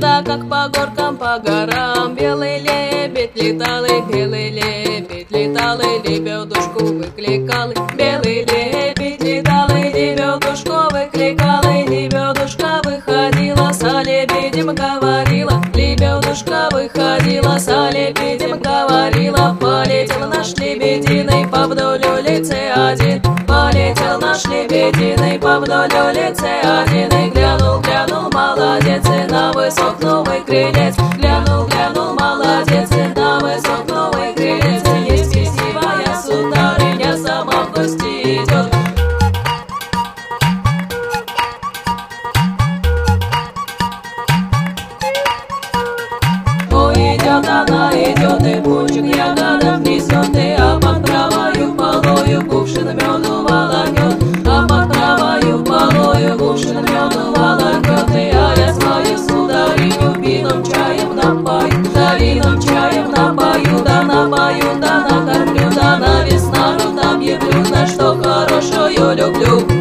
я как по горкам, по горам. Белый лебедь летал и белый лебедь летал и лебедушку выкликал. И Белый лебедь летал и лебедушку выкликал и Лебедушка выходила, с лебедем говорила. Лебедушка выходила, с лебедем говорила. Полетел наш лебединый по вдоль улицы один. Полетел наш лебединый по вдоль улицы один молодец, и на высок новый крылец. Глянул, глянул, молодец, и на высок новый крылец. Есть красивая сударыня, сама в гости идет Ой, она, идет и пучек ягодов напою, да накормлю Да